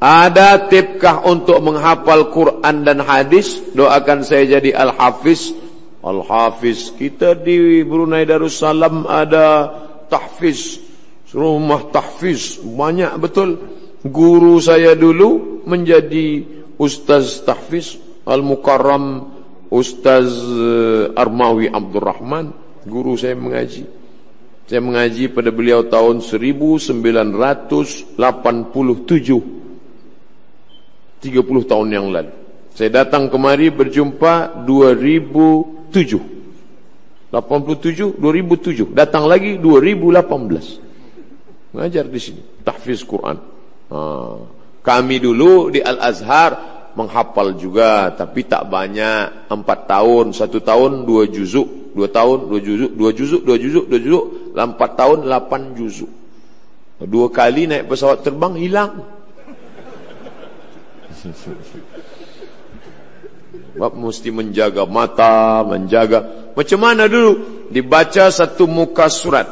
Ada tipkah untuk menghafal Quran dan hadis? Doakan saya jadi Al-Hafiz. Al-Hafiz. Kita di Brunei Darussalam ada tahfiz. Rumah tahfiz. Banyak betul. Guru saya dulu menjadi Ustaz tahfiz. Al-Mukarram Ustaz eh, Armawi Abdul Rahman. Guru saya mengaji. Saya mengaji pada beliau tahun 1987. 30 tahun yang lalu. Saya datang kemari berjumpa 2007. 87, 2007. Datang lagi 2018. Mengajar di sini. Tahfiz Quran. Ha. Kami dulu di Al-Azhar menghafal juga. Tapi tak banyak. 4 tahun, 1 tahun, 2 juzuk. 2 tahun, 2 juzuk, 2 juzuk, 2 juzuk, 2 juzuk. 4 tahun, 8 juzuk. Dua kali naik pesawat terbang, hilang. Mesti menjaga mata, menjaga. Macam mana dulu? Dibaca satu muka surat.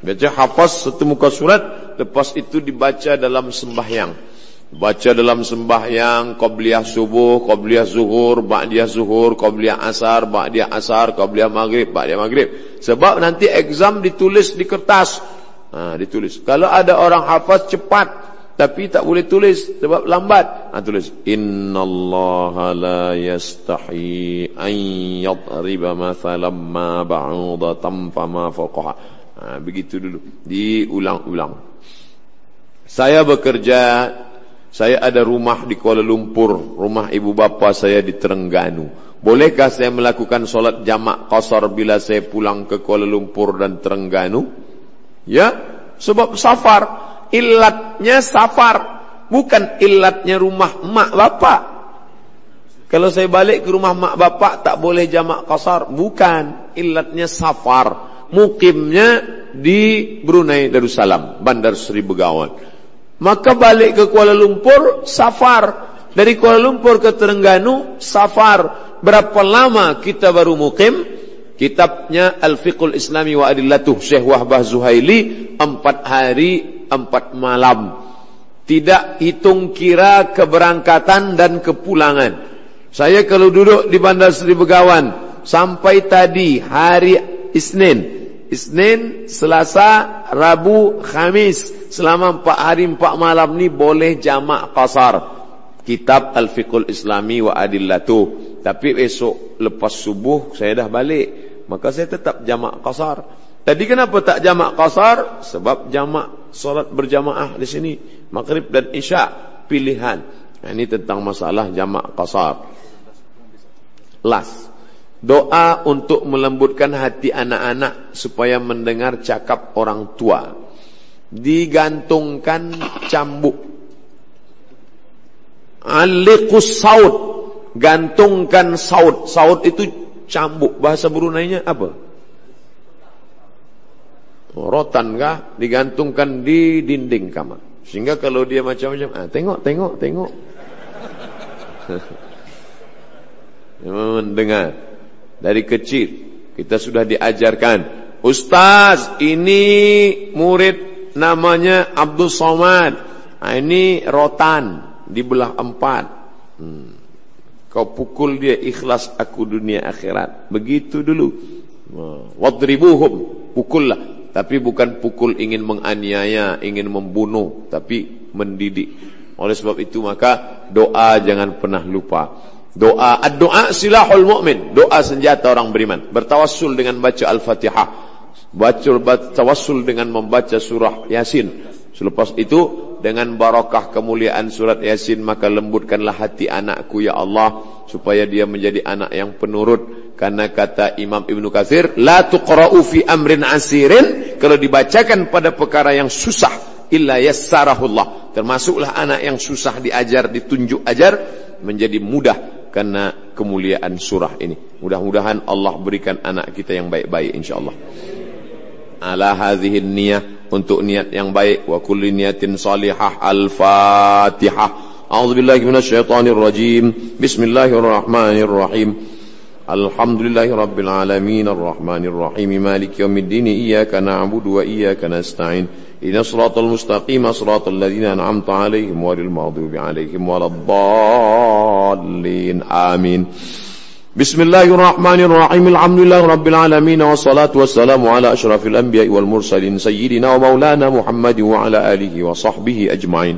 Baca hafaz satu muka surat. Lepas itu dibaca dalam sembahyang. Baca dalam sembahyang, Qobliyah subuh, Qobliyah zuhur, Ba'diyah zuhur, Qobliyah asar, Ba'diyah asar, Qobliyah maghrib, Ba'diyah maghrib. Sebab nanti exam ditulis di kertas. Ha, ditulis. Kalau ada orang hafaz cepat, tapi tak boleh tulis sebab lambat. Ha, tulis innallaha la yastahi an yadriba mathalan ma ba'udatan fawqaha. Ha, begitu dulu. Diulang-ulang. Saya bekerja saya ada rumah di Kuala Lumpur, rumah ibu bapa saya di Terengganu. Bolehkah saya melakukan solat jamak qasar bila saya pulang ke Kuala Lumpur dan Terengganu? Ya, sebab safar ilatnya safar bukan ilatnya rumah mak bapak. Kalau saya balik ke rumah mak bapak tak boleh jamak kasar bukan ilatnya safar. Mukimnya di Brunei Darussalam Bandar Seri Begawan. Maka balik ke Kuala Lumpur safar. Dari Kuala Lumpur ke Terengganu safar. Berapa lama kita baru mukim kitabnya Al-Fiqhul Islami wa Adillatuh Syekh Wahbah Zuhaili empat hari empat malam. Tidak hitung kira keberangkatan dan kepulangan. Saya kalau duduk di Bandar Seri Begawan. Sampai tadi hari Isnin. Isnin, Selasa, Rabu, Khamis. Selama empat hari empat malam ni boleh jamak kasar. Kitab Al-Fiqhul Islami wa Adillatuh. Tapi esok lepas subuh saya dah balik. Maka saya tetap jamak kasar. Tadi kenapa tak jamak kasar? Sebab jamak solat berjamaah di sini. Maghrib dan isya pilihan. Ini tentang masalah jamak kasar. Last. Doa untuk melembutkan hati anak-anak supaya mendengar cakap orang tua. Digantungkan cambuk. Alikus saud. Gantungkan saud. Saud itu cambuk. Bahasa Brunei-nya apa? Rotan kah? Digantungkan di dinding kamar. Sehingga kalau dia macam-macam ah tengok tengok tengok. Mendengar. Dari kecil kita sudah diajarkan ustaz ini murid namanya Abdul Somad. Ah, ini rotan dibelah empat. Hmm. kau pukul dia ikhlas aku dunia akhirat. Begitu dulu. Wadribuhum pukullah tapi bukan pukul ingin menganiaya, ingin membunuh, tapi mendidik. Oleh sebab itu maka doa jangan pernah lupa. Doa, doa silahul mu'min. Doa senjata orang beriman. Bertawassul dengan baca Al-Fatihah. Baca tawassul dengan membaca surah Yasin. Selepas itu dengan barakah kemuliaan surat Yasin maka lembutkanlah hati anakku ya Allah supaya dia menjadi anak yang penurut karena kata Imam Ibn Kathir, La tuqra'u fi amrin asirin, kalau dibacakan pada perkara yang susah, illa yassarahullah. Termasuklah anak yang susah diajar, ditunjuk ajar, menjadi mudah karena kemuliaan surah ini. Mudah-mudahan Allah berikan anak kita yang baik-baik insyaAllah. Ala hadhihi niyah, untuk niat yang baik, wa kulli niyatin salihah, al-fatihah. A'udzu billahi minasyaitonir rajim. Bismillahirrahmanirrahim. الحمد لله رب العالمين الرحمن الرحيم. مالك يوم الدين إياك نعبد وإياك نستعين. إن الصراط المستقيم صراط الذين أنعمت عليهم غير المغضوب عليهم ولا الضالين. آمين. بسم الله الرحمن الرحيم. الحمد لله رب العالمين والصلاة والسلام على أشرف الأنبياء والمرسلين سيدنا ومولانا محمد وعلى آله وصحبه أجمعين.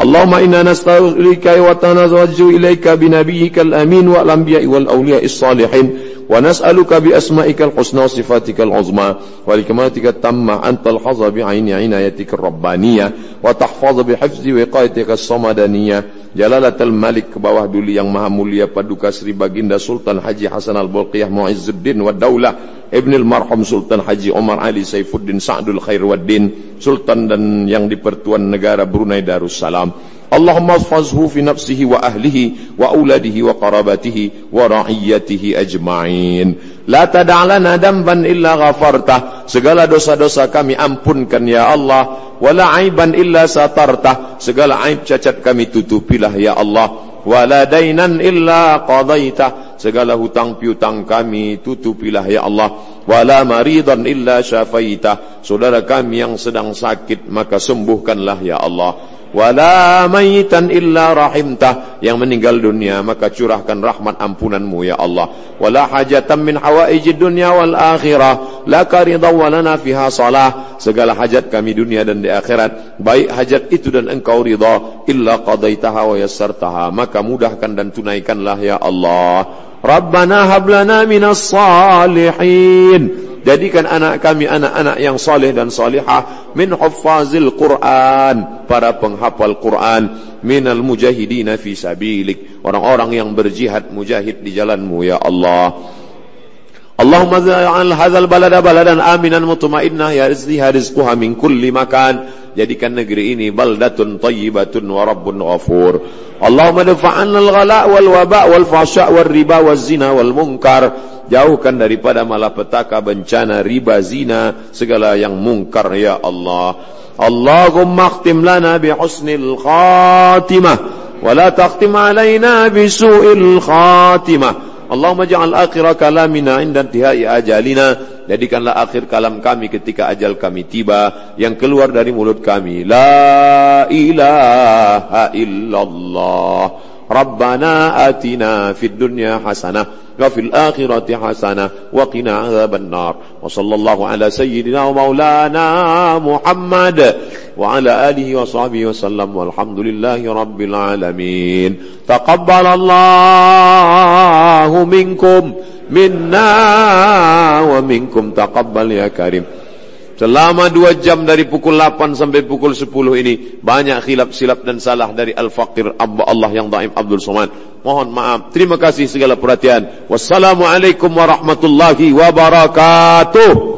اللهم إنا نستغفرك وتنزج إليك بنبيك الأمين والأنبياء والأولياء الصالحين ونسألك بأسمائك الحسنى وصفاتك العظمى ولكمالتك التامة أن تلحظ بعين عنايتك الربانية وتحفظ بحفظ وقايتك الصمدانية جلالة الملك bawah duli yang maha mulia paduka Sri Baginda Sultan Haji Hasan Al-Bulqiyah Muizzuddin wa Daulah Ibn al-Marhum Sultan Haji Omar Ali Saifuddin Sa'dul Khairwaddin Sultan dan yang dipertuan negara Brunei Darussalam Allahumma asfazhu fi nafsihi wa ahlihi wa auladihi wa qarabatihi wa ra'iyatihi ajma'in. La tada'lana damban illa ghafartah. Segala dosa-dosa kami ampunkan ya Allah. Wa aiban illa satartah. Segala aib cacat kami tutupilah ya Allah. Wa la illa qadaitah. Segala hutang piutang kami tutupilah ya Allah. Wa la maridan illa syafaitah. Saudara kami yang sedang sakit maka sembuhkanlah ya Allah. Wala mayitan illa rahimtah yang meninggal dunia maka curahkan rahmat ampunanmu ya Allah. Wala hajatan min hawaijid dunya wal akhirah. La karida walana fiha salah. Segala hajat kami dunia dan di akhirat. Baik hajat itu dan engkau ridha. Illa qadaitaha wa yassartaha. Maka mudahkan dan tunaikanlah ya Allah rabbana hab lana minas salihin jadikan anak kami anak-anak yang saleh dan salihah min huffazil Quran. Para penghafal Quran. Minal mujahidin fi sabilik. Orang-orang yang berjihad mujahid di jalanmu ya Allah Allahumma ja'al hadzal balada baladan aminan mutmainnah ya rizqiha rizquha min kulli makan. Jadikan negeri ini baldatun tayyibatun wa rabbun ghafur. Allahumma dafa'anna al-ghala wal waba wal fahsya wal riba wal zina wal munkar. Jauhkan daripada malapetaka bencana riba zina segala yang mungkar ya Allah. Allahumma khtim lana bi husnil khatimah wa la takhtim alaina bi su'il khatimah Allahumma ja'al akhir kalamina inda intihai ajalina. Jadikanlah akhir kalam kami ketika ajal kami tiba. Yang keluar dari mulut kami. La ilaha illallah. Rabbana atina fid dunya hasanah wa fil akhirati hasanah wa qina adzabannar wa sallallahu ala sayyidina wa maulana muhammad. وعلى آله وصحبه وسلم والحمد لله رب العالمين تقبل الله منكم منا ومنكم تقبل يا كريم Selama dua jam dari pukul 8 sampai pukul 10 ini banyak khilaf silap dan salah dari Al-Faqir Abba Allah yang Daim Abdul Somad. Mohon maaf. Terima kasih segala perhatian. Wassalamualaikum warahmatullahi wabarakatuh.